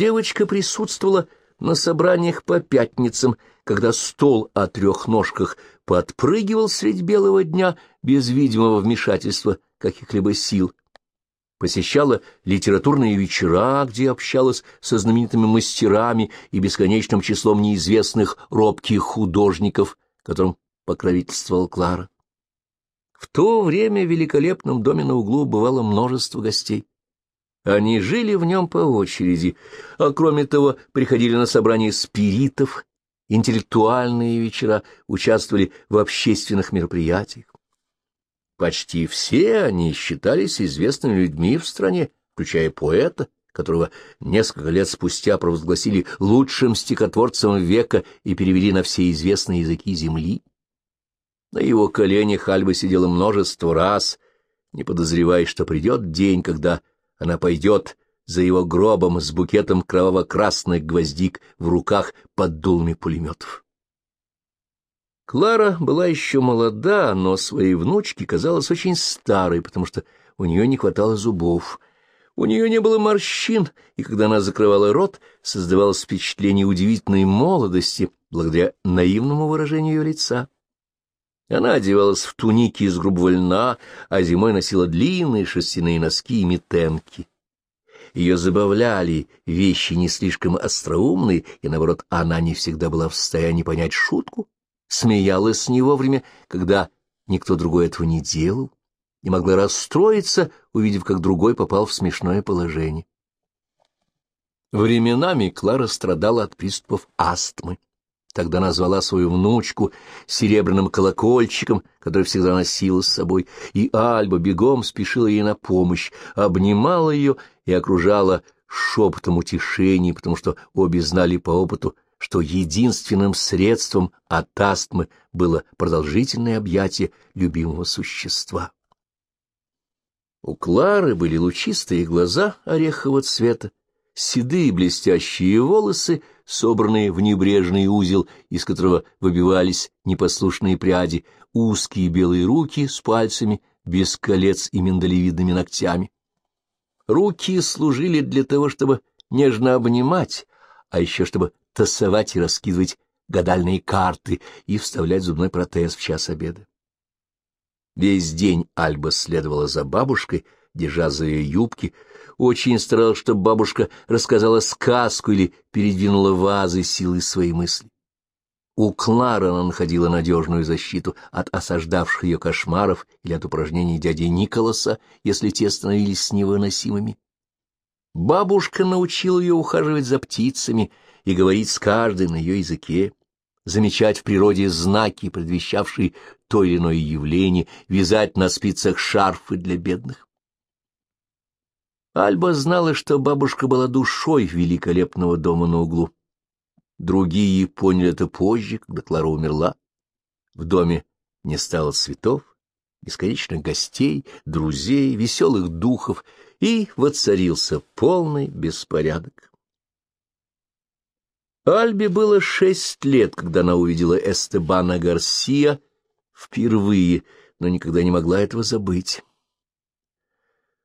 Девочка присутствовала на собраниях по пятницам, когда стол о трех ножках подпрыгивал средь белого дня без видимого вмешательства каких-либо сил. Посещала литературные вечера, где общалась со знаменитыми мастерами и бесконечным числом неизвестных робких художников, которым покровительствовал Клара. В то время в великолепном доме на углу бывало множество гостей. Они жили в нем по очереди, а кроме того приходили на собрания спиритов, интеллектуальные вечера, участвовали в общественных мероприятиях. Почти все они считались известными людьми в стране, включая поэта, которого несколько лет спустя провозгласили лучшим стихотворцем века и перевели на все известные языки земли. На его коленях Альба сидела множество раз, не подозревая, что придет день, когда она пойдет за его гробом с букетом кроваво-красных гвоздик в руках под дулами пулеметов. Клара была еще молода, но своей внучке казалась очень старой, потому что у нее не хватало зубов. У нее не было морщин, и когда она закрывала рот, создавалось впечатление удивительной молодости благодаря наивному выражению ее лица. Она одевалась в туники из грубого льна, а зимой носила длинные шерстяные носки и метенки. Ее забавляли вещи не слишком остроумные, и, наоборот, она не всегда была в состоянии понять шутку, смеялась не вовремя, когда никто другой этого не делал, и могла расстроиться, увидев, как другой попал в смешное положение. Временами Клара страдала от приступов астмы. Тогда назвала свою внучку серебряным колокольчиком, который всегда носила с собой, и Альба бегом спешила ей на помощь, обнимала ее и окружала шепотом утешений, потому что обе знали по опыту, что единственным средством от астмы было продолжительное объятие любимого существа. У Клары были лучистые глаза орехового цвета, седые блестящие волосы, собранные в небрежный узел, из которого выбивались непослушные пряди, узкие белые руки с пальцами, без колец и миндалевидными ногтями. Руки служили для того, чтобы нежно обнимать, а еще чтобы тасовать и раскидывать гадальные карты и вставлять зубной протез в час обеда. Весь день Альба следовала за бабушкой, держа за ее юбки, очень старалась, чтобы бабушка рассказала сказку или передвинула вазы силой своей мысли. У Клары она находила надежную защиту от осаждавших ее кошмаров или от упражнений дяди Николаса, если те становились невыносимыми. Бабушка научила ее ухаживать за птицами и говорить с каждой на ее языке, замечать в природе знаки, предвещавшие то или иное явление, вязать на спицах шарфы для бедных. Альба знала, что бабушка была душой великолепного дома на углу. Другие поняли это позже, когда Клара умерла. В доме не стало цветов, бесконечных гостей, друзей, веселых духов, и воцарился полный беспорядок. Альбе было шесть лет, когда она увидела Эстебана Гарсия впервые, но никогда не могла этого забыть.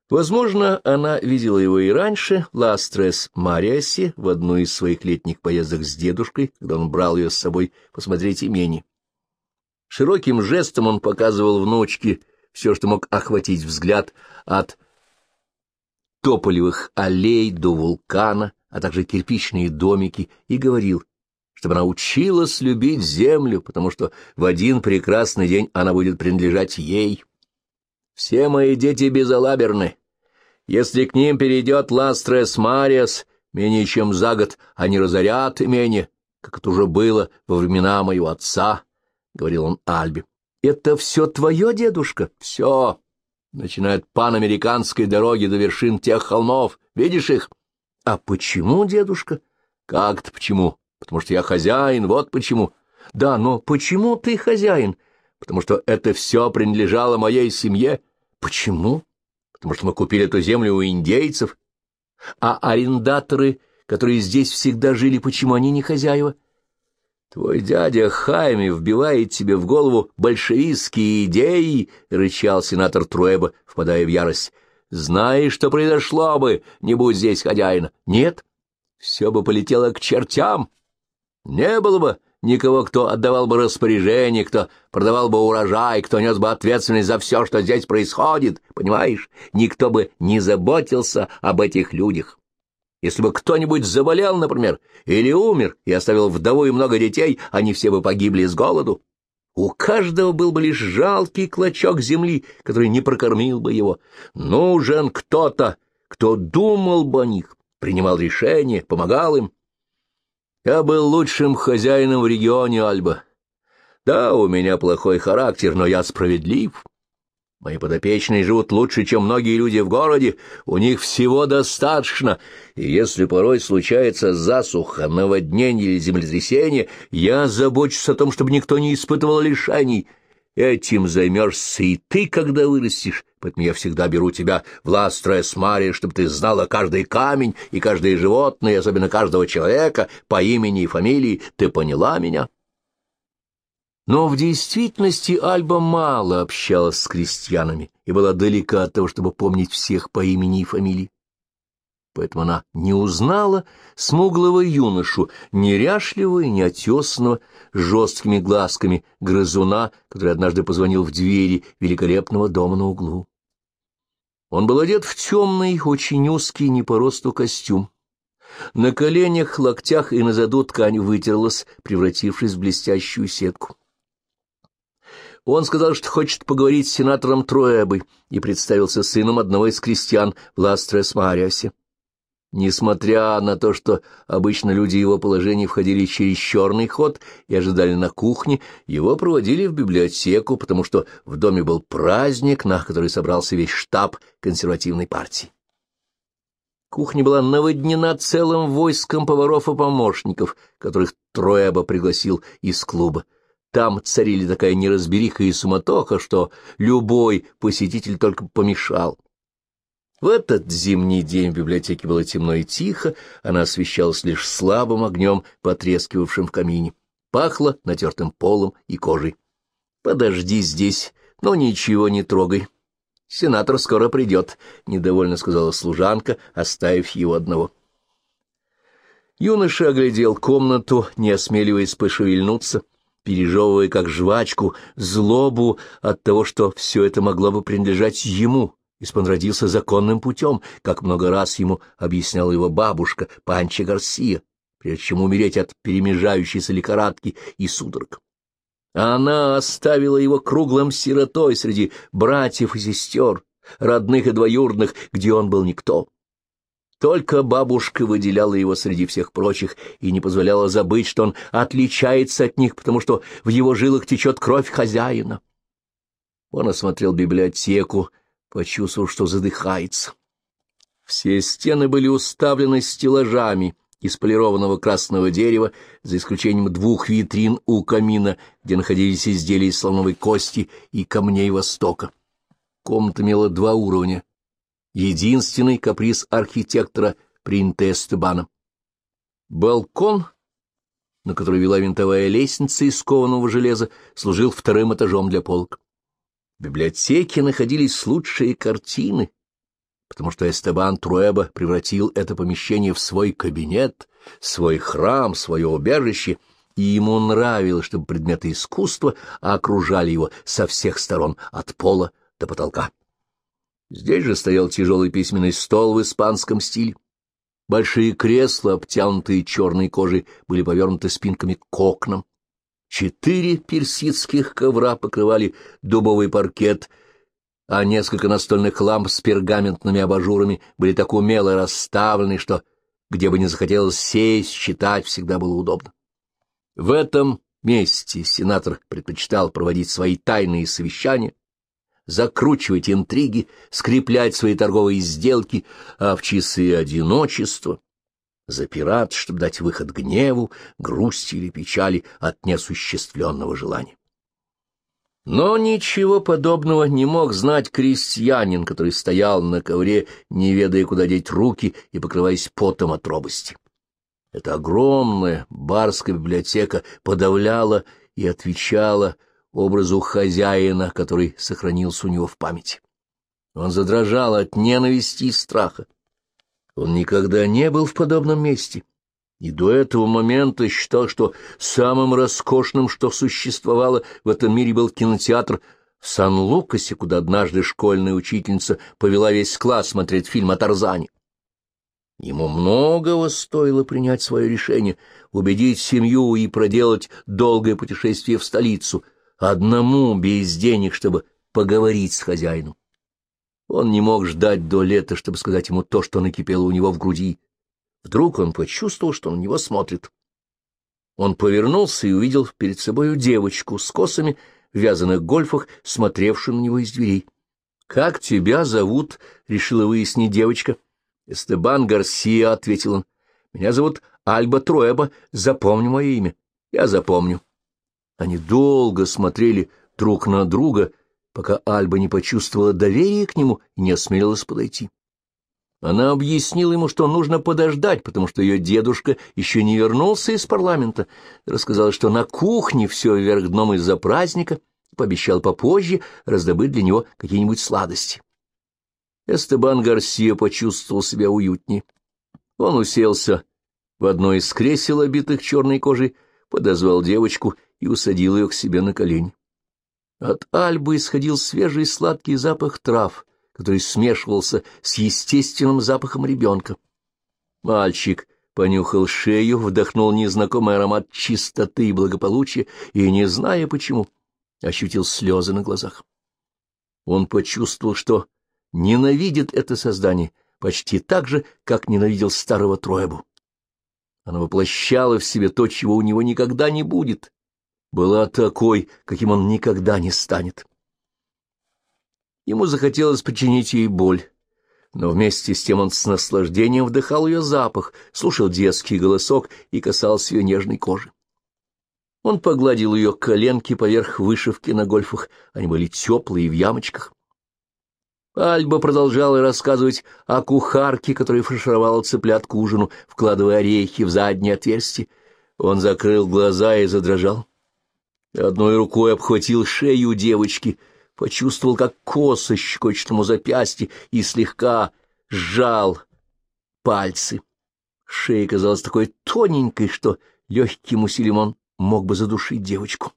Возможно, она видела его и раньше, Ластрес Мариаси, в одну из своих летних поездок с дедушкой, когда он брал ее с собой посмотреть имени. Широким жестом он показывал внучке все, что мог охватить взгляд от тополевых аллей до вулкана, а также кирпичные домики, и говорил, чтобы она училась любить землю, потому что в один прекрасный день она будет принадлежать ей. Все мои дети безалаберны. Если к ним перейдет Ластрес Мариас, менее чем за год они разорят имение, как это уже было во времена моего отца, — говорил он Альбе. — Это все твое, дедушка? — Все. Начиная от панамериканской дороги до вершин тех холмов. Видишь их? — А почему, дедушка? — Как-то почему? Потому что я хозяин, вот почему. — Да, но почему ты хозяин? Потому что это все принадлежало моей семье. Почему? Потому что мы купили эту землю у индейцев. А арендаторы, которые здесь всегда жили, почему они не хозяева? Твой дядя Хайми вбивает тебе в голову большевистские идеи, — рычал сенатор Труэба, впадая в ярость. Знаешь, что произошло бы, не будь здесь хозяина? Нет? все бы полетело к чертям. Не было бы никого, кто отдавал бы распоряжение, кто продавал бы урожай, кто нес бы ответственность за все, что здесь происходит, понимаешь? Никто бы не заботился об этих людях. Если бы кто-нибудь заболел, например, или умер и оставил вдову и много детей, они все бы погибли с голоду. У каждого был бы лишь жалкий клочок земли, который не прокормил бы его. Нужен кто-то, кто думал бы о них, принимал решения, помогал им. Я был лучшим хозяином в регионе Альба. Да, у меня плохой характер, но я справедлив. Мои подопечные живут лучше, чем многие люди в городе, у них всего достаточно, и если порой случается засуха, наводнение или землетрясение, я забочусь о том, чтобы никто не испытывал лишений. Этим займешься и ты, когда вырастешь, поэтому я всегда беру тебя в Ластрес Мария, чтобы ты знала каждый камень и каждое животное, особенно каждого человека, по имени и фамилии. Ты поняла меня?» Но в действительности Альба мало общалась с крестьянами и была далека от того, чтобы помнить всех по имени и фамилии. Поэтому она не узнала смуглого юношу, неряшливого и неотесанного, с жесткими глазками грызуна, который однажды позвонил в двери великолепного дома на углу. Он был одет в темный, очень узкий, не по росту костюм. На коленях, локтях и на заду ткань вытерлась, превратившись в блестящую сетку. Он сказал, что хочет поговорить с сенатором Троэбой и представился сыном одного из крестьян в Ластрес-Мариасе. Несмотря на то, что обычно люди его положения входили через черный ход и ожидали на кухне, его проводили в библиотеку, потому что в доме был праздник, на который собрался весь штаб консервативной партии. Кухня была наводнена целым войском поваров и помощников, которых Троэба пригласил из клуба. Там царили такая неразбериха и суматоха, что любой посетитель только помешал. В этот зимний день в библиотеке было темно и тихо, она освещалась лишь слабым огнем, потрескивавшим в камине. Пахло натертым полом и кожей. «Подожди здесь, но ничего не трогай. Сенатор скоро придет», — недовольно сказала служанка, оставив его одного. Юноша оглядел комнату, не осмеливаясь пошевельнуться, — пережевывая как жвачку злобу от того, что все это могло бы принадлежать ему, он родился законным путем, как много раз ему объясняла его бабушка Панча Гарсия, прежде чем умереть от перемежающейся лихорадки и судорог. Она оставила его круглым сиротой среди братьев и сестер, родных и двоюродных, где он был никто. Только бабушка выделяла его среди всех прочих и не позволяла забыть, что он отличается от них, потому что в его жилах течет кровь хозяина. Он осмотрел библиотеку, почувствовал, что задыхается. Все стены были уставлены стеллажами из полированного красного дерева, за исключением двух витрин у камина, где находились изделия из слоновой кости и камней Востока. Комната имела два уровня единственный каприз архитектора, принятый Эстебаном. Балкон, на который вела винтовая лестница из кованого железа, служил вторым этажом для полок. В библиотеке находились лучшие картины, потому что Эстебан Труэба превратил это помещение в свой кабинет, свой храм, свое убежище, и ему нравилось, чтобы предметы искусства окружали его со всех сторон, от пола до потолка. Здесь же стоял тяжелый письменный стол в испанском стиле. Большие кресла, обтянутые черной кожей, были повернуты спинками к окнам. Четыре персидских ковра покрывали дубовый паркет, а несколько настольных ламп с пергаментными абажурами были так умело расставлены, что, где бы ни захотелось сесть, читать, всегда было удобно. В этом месте сенатор предпочитал проводить свои тайные совещания, закручивать интриги, скреплять свои торговые сделки, а в часы одиночества запираться, чтобы дать выход гневу, грусти или печали от неосуществленного желания. Но ничего подобного не мог знать крестьянин, который стоял на ковре, не ведая, куда деть руки и покрываясь потом от робости. Эта огромная барская библиотека подавляла и отвечала образу хозяина, который сохранился у него в памяти. Он задрожал от ненависти и страха. Он никогда не был в подобном месте, и до этого момента считал, что самым роскошным, что существовало в этом мире, был кинотеатр в Сан-Лукасе, куда однажды школьная учительница повела весь класс смотреть фильм о Тарзане. Ему многого стоило принять свое решение, убедить семью и проделать долгое путешествие в столицу, одному без денег, чтобы поговорить с хозяином. Он не мог ждать до лета, чтобы сказать ему то, что накипело у него в груди. Вдруг он почувствовал, что на него смотрит. Он повернулся и увидел перед собою девочку с косами в вязаных гольфах, смотревшую на него из дверей. — Как тебя зовут? — решила выяснить девочка. — Эстебан Гарсия, — ответил он. — Меня зовут Альба Троеба. Запомни мое имя. Я запомню. Они долго смотрели друг на друга, пока Альба не почувствовала доверия к нему и не осмелилась подойти. Она объяснила ему, что нужно подождать, потому что ее дедушка еще не вернулся из парламента, рассказала, что на кухне все вверх дном из-за праздника, пообещал попозже раздобыть для него какие-нибудь сладости. Эстебан Гарсия почувствовал себя уютнее. Он уселся в одно из кресел, обитых черной кожей, подозвал девочку и усадил ее к себе на колени. От Альбы исходил свежий сладкий запах трав, который смешивался с естественным запахом ребенка. Мальчик понюхал шею, вдохнул незнакомый аромат чистоты и благополучия и, не зная почему, ощутил слезы на глазах. Он почувствовал, что ненавидит это создание почти так же, как ненавидел старого Троебу. Она воплощала в себе то, чего у него никогда не будет, была такой, каким он никогда не станет. Ему захотелось причинить ей боль, но вместе с тем он с наслаждением вдыхал ее запах, слушал детский голосок и касался ее нежной кожи. Он погладил ее коленки поверх вышивки на гольфах, они были теплые в ямочках. Альба продолжала рассказывать о кухарке, которая фаршировала цыплят к ужину, вкладывая орехи в заднее отверстие. Он закрыл глаза и задрожал. Одной рукой обхватил шею девочки, почувствовал, как коса щекочет ему запястье, и слегка сжал пальцы. Шея казалась такой тоненькой, что легким усилием он мог бы задушить девочку.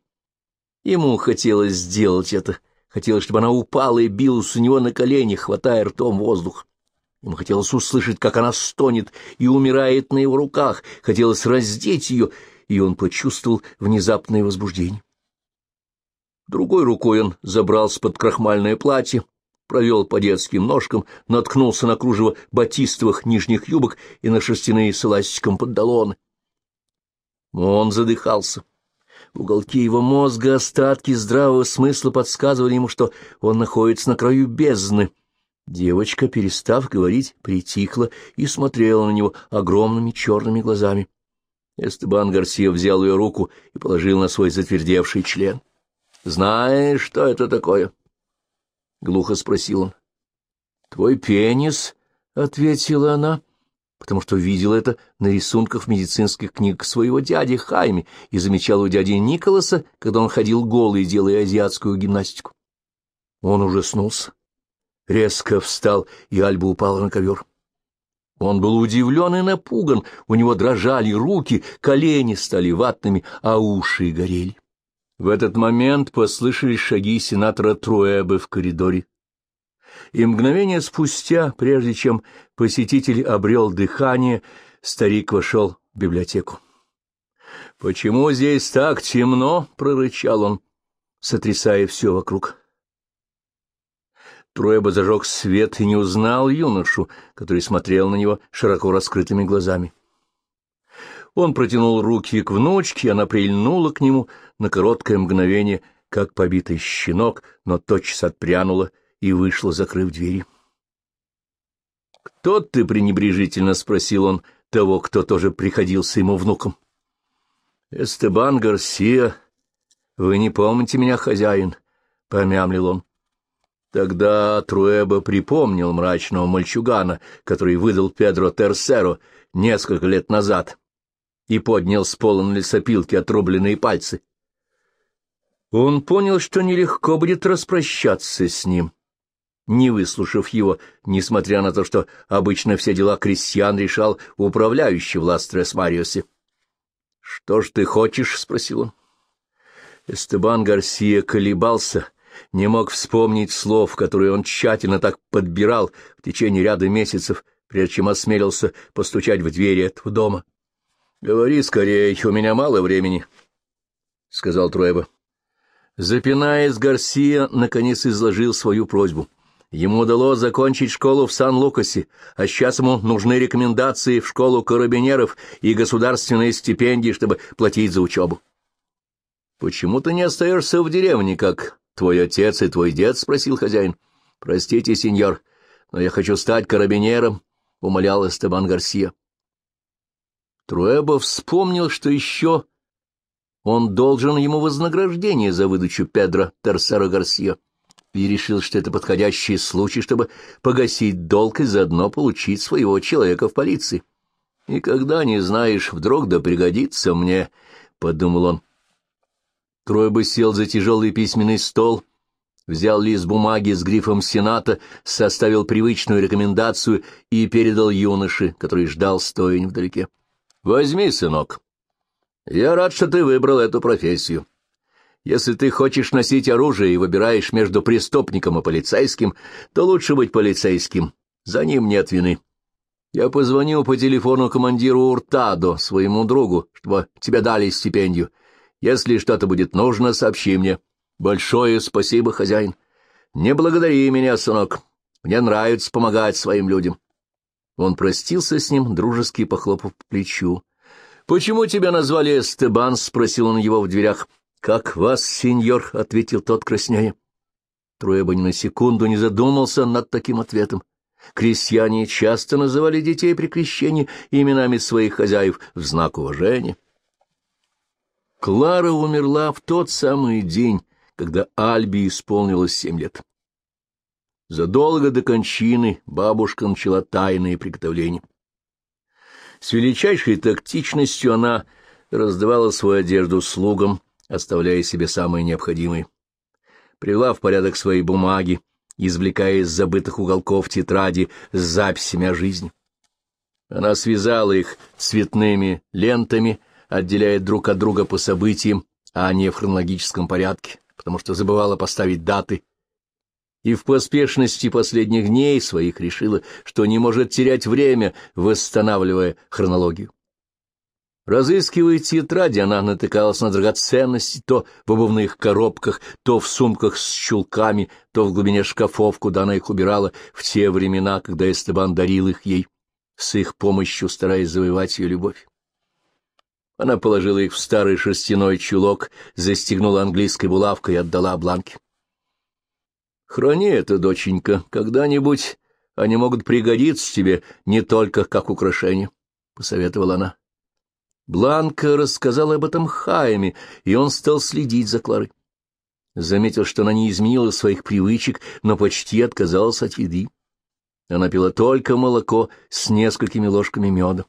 Ему хотелось сделать это — Хотелось, чтобы она упала и билась у него на колени, хватая ртом воздух. Ему хотелось услышать, как она стонет и умирает на его руках. Хотелось раздеть ее, и он почувствовал внезапное возбуждение. Другой рукой он забрался под крахмальное платье, провел по детским ножкам, наткнулся на кружево батистовых нижних юбок и на шерстяные с эластиком панталоны. Он задыхался. В уголке его мозга остатки здравого смысла подсказывали ему, что он находится на краю бездны. Девочка, перестав говорить, притихла и смотрела на него огромными черными глазами. Эстебан Гарсия взял ее руку и положил на свой затвердевший член. — Знаешь, что это такое? — глухо спросил он. — Твой пенис, — ответила она. — потому что видел это на рисунках медицинских книг своего дяди Хайми и замечал у дяди Николаса, когда он ходил голый, делая азиатскую гимнастику. Он ужаснулся, резко встал, и Альба упала на ковер. Он был удивлен и напуган, у него дрожали руки, колени стали ватными, а уши горели. В этот момент послышались шаги сенатора Труэбы в коридоре и мгновение спустя, прежде чем посетитель обрел дыхание, старик вошел в библиотеку. — Почему здесь так темно? — прорычал он, сотрясая все вокруг. Троеба зажег свет и не узнал юношу, который смотрел на него широко раскрытыми глазами. Он протянул руки к внучке, она прильнула к нему на короткое мгновение, как побитый щенок, но тотчас отпрянула и вышла, закрыв двери. «Кто ты?» — пренебрежительно спросил он того, кто тоже приходился ему внуком. «Эстебан Гарсия, вы не помните меня, хозяин?» — помямлил он. Тогда Труэба припомнил мрачного мальчугана, который выдал Педро Терсеро несколько лет назад, и поднял с пола на лесопилке отрубленные пальцы. Он понял, что нелегко будет распрощаться с ним, не выслушав его, несмотря на то, что обычно все дела крестьян решал управляющий в Ластрес-Мариосе. — Что ж ты хочешь? — спросил он. Эстебан Гарсия колебался, не мог вспомнить слов, которые он тщательно так подбирал в течение ряда месяцев, прежде чем осмелился постучать в двери этого дома. — Говори скорее, у меня мало времени, — сказал Труэба. Запинаясь, Гарсия наконец изложил свою просьбу. Ему удалось закончить школу в Сан-Лукасе, а сейчас ему нужны рекомендации в школу карабинеров и государственные стипендии, чтобы платить за учебу. — Почему ты не остаешься в деревне, как твой отец и твой дед? — спросил хозяин. — Простите, сеньор, но я хочу стать карабинером, — умолял Эстебан Гарсия. Труэбо вспомнил, что еще он должен ему вознаграждение за выдачу Педро Терсера Гарсия, и решил, что это подходящий случай, чтобы погасить долг и заодно получить своего человека в полиции. «И когда не знаешь, вдруг да пригодится мне», — подумал он, Тройба сел за тяжелый письменный стол, взял лист бумаги с грифом Сената, составил привычную рекомендацию и передал юноше, который ждал, стоя невдалеке. — Возьми, сынок. Я рад, что ты выбрал эту профессию. Если ты хочешь носить оружие и выбираешь между преступником и полицейским, то лучше быть полицейским. За ним нет вины. Я позвонил по телефону командиру Уртадо, своему другу, чтобы тебе дали стипендию. Если что-то будет нужно, сообщи мне. Большое спасибо, хозяин. Не благодари меня, сынок. Мне нравится помогать своим людям. Он простился с ним, дружески похлопав по плечу. — Почему тебя назвали Эстебан? — спросил он его в дверях. — Как вас, сеньор? — ответил тот краснея. Троеба ни на секунду не задумался над таким ответом. Крестьяне часто называли детей при крещении именами своих хозяев в знак уважения. Клара умерла в тот самый день, когда Альби исполнилось семь лет. Задолго до кончины бабушка начала тайные приготовления. С величайшей тактичностью она раздавала свою одежду слугам, оставляя себе самое необходимое. Привела в порядок свои бумаги, извлекая из забытых уголков тетради с записями о жизни. Она связала их цветными лентами, отделяет друг от друга по событиям, а не в хронологическом порядке, потому что забывала поставить даты, и в поспешности последних дней своих решила, что не может терять время, восстанавливая хронологию. Разыскивая тетради, она натыкалась на драгоценности то в обувных коробках, то в сумках с чулками, то в глубине шкафов, куда она их убирала в те времена, когда Эстебан дарил их ей, с их помощью стараясь завоевать ее любовь. Она положила их в старый шерстяной чулок, застегнула английской булавкой и отдала бланки. «Храни это, доченька, когда-нибудь они могут пригодиться тебе не только как украшение», — посоветовала она. Бланка рассказала об этом Хайме, и он стал следить за Кларой. Заметил, что она не изменила своих привычек, но почти отказалась от еды. Она пила только молоко с несколькими ложками меда.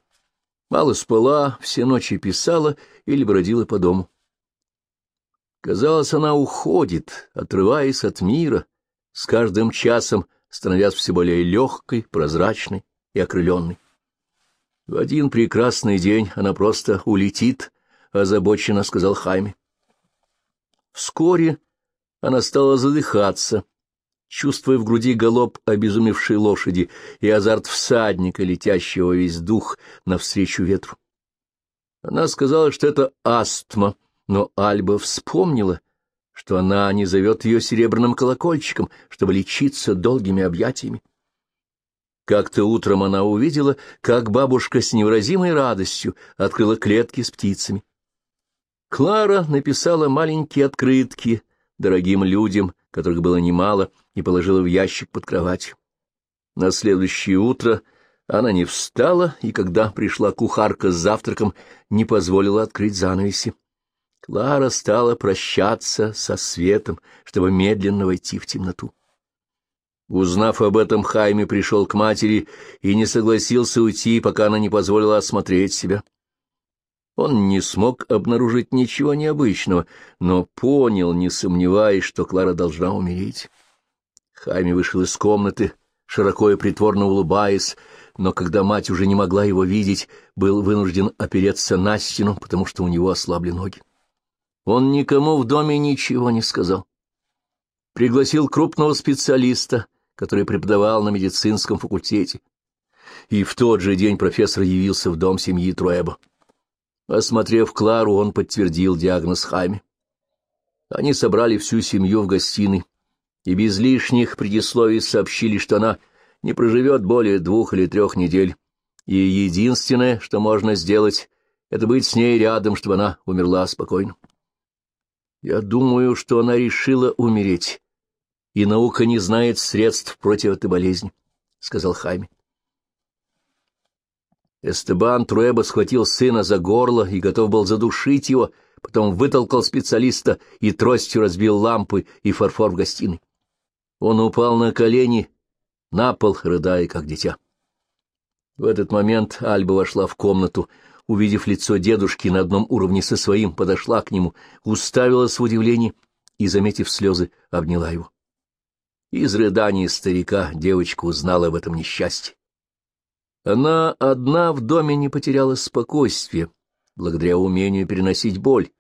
Мало спала, все ночи писала или бродила по дому. Казалось, она уходит, отрываясь от мира, с каждым часом становясь все более легкой, прозрачной и окрыленной. В один прекрасный день она просто улетит, — озабоченно сказал Хайме. Вскоре она стала задыхаться, чувствуя в груди галоп обезумевшей лошади и азарт всадника, летящего весь дух навстречу ветру. Она сказала, что это астма, но Альба вспомнила, что она не зовет ее серебряным колокольчиком, чтобы лечиться долгими объятиями. Как-то утром она увидела, как бабушка с невыразимой радостью открыла клетки с птицами. Клара написала маленькие открытки дорогим людям, которых было немало, и положила в ящик под кровать. На следующее утро она не встала, и когда пришла кухарка с завтраком, не позволила открыть занавеси. Клара стала прощаться со светом, чтобы медленно войти в темноту. Узнав об этом, Хайме пришел к матери и не согласился уйти, пока она не позволила осмотреть себя. Он не смог обнаружить ничего необычного, но понял, не сомневаясь, что Клара должна умереть. Хайми вышел из комнаты, широко и притворно улыбаясь, но когда мать уже не могла его видеть, был вынужден опереться на стену, потому что у него ослабли ноги. Он никому в доме ничего не сказал. Пригласил крупного специалиста, который преподавал на медицинском факультете. И в тот же день профессор явился в дом семьи Труэба. Осмотрев Клару, он подтвердил диагноз Хайме. Они собрали всю семью в гостиной и без лишних предисловий сообщили, что она не проживет более двух или трех недель, и единственное, что можно сделать, это быть с ней рядом, чтобы она умерла спокойно. Я думаю, что она решила умереть, и наука не знает средств против этой болезни, — сказал Хайме. Эстебан Труэба схватил сына за горло и готов был задушить его, потом вытолкал специалиста и тростью разбил лампы и фарфор в гостиной. Он упал на колени на пол, рыдая, как дитя. В этот момент Альба вошла в комнату, увидев лицо дедушки на одном уровне со своим, подошла к нему, уставилась в удивлении и, заметив слезы, обняла его. Из рыданий старика девочка узнала об этом несчастье. Она одна в доме не потеряла спокойствие, благодаря умению переносить боль,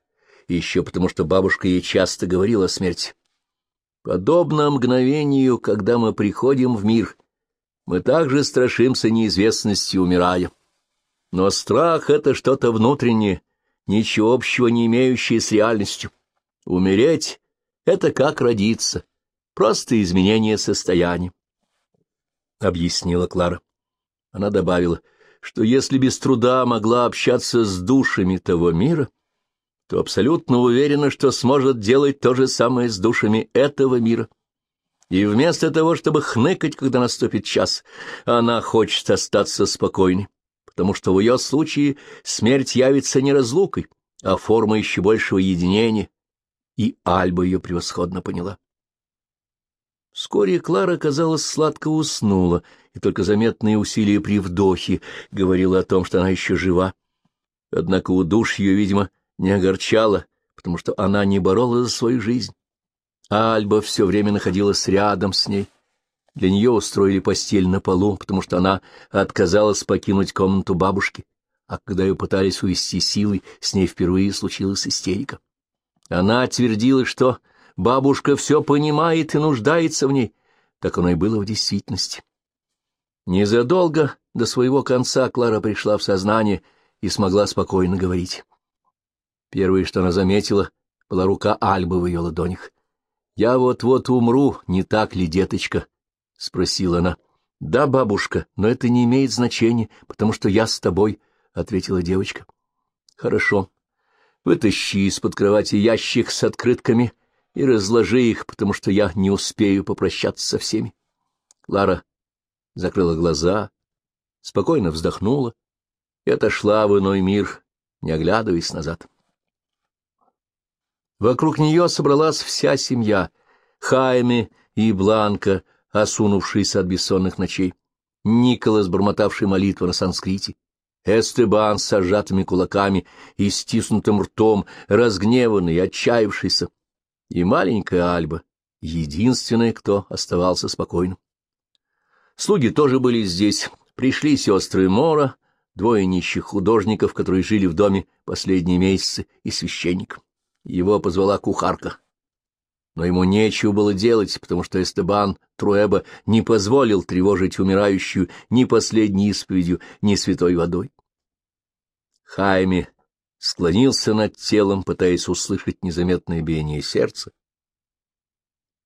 еще потому что бабушка ей часто говорила о смерти. Подобно мгновению, когда мы приходим в мир, мы также страшимся неизвестности, умирая. Но страх — это что-то внутреннее, ничего общего не имеющее с реальностью. Умереть — это как родиться, просто изменение состояния, — объяснила Клара. Она добавила, что если без труда могла общаться с душами того мира, — то абсолютно уверена, что сможет делать то же самое с душами этого мира. И вместо того, чтобы хныкать, когда наступит час, она хочет остаться спокойной, потому что в ее случае смерть явится не разлукой, а формой еще большего единения, и Альба ее превосходно поняла. Вскоре Клара, казалось, сладко уснула, и только заметные усилия при вдохе говорила о том, что она еще жива. Однако у душ ее, видимо, не огорчало, потому что она не боролась за свою жизнь. Альба все время находилась рядом с ней. Для нее устроили постель на полу, потому что она отказалась покинуть комнату бабушки, а когда ее пытались увести силой, с ней впервые случилась истерика. Она твердила, что бабушка все понимает и нуждается в ней. Так оно и было в действительности. Незадолго до своего конца Клара пришла в сознание и смогла спокойно говорить. Первое, что она заметила, была рука Альбы в ее ладонях. — Я вот-вот умру, не так ли, деточка? — спросила она. — Да, бабушка, но это не имеет значения, потому что я с тобой, — ответила девочка. — Хорошо. Вытащи из-под кровати ящик с открытками и разложи их, потому что я не успею попрощаться со всеми. Лара закрыла глаза, спокойно вздохнула и отошла в иной мир, не оглядываясь назад. Вокруг нее собралась вся семья — Хайме и Бланка, осунувшиеся от бессонных ночей, Николас, бормотавший молитву на санскрите, Эстебан с сжатыми кулаками и стиснутым ртом, разгневанный, отчаявшийся, и маленькая Альба, единственная, кто оставался спокойным. Слуги тоже были здесь. Пришли сестры Мора, двое нищих художников, которые жили в доме последние месяцы, и священник. Его позвала кухарка. Но ему нечего было делать, потому что Эстебан Труэба не позволил тревожить умирающую ни последней исповедью, ни святой водой. Хайме склонился над телом, пытаясь услышать незаметное биение сердца,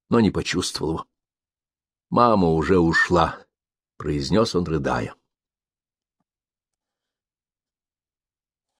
но не почувствовал его. «Мама уже ушла», — произнес он, рыдая.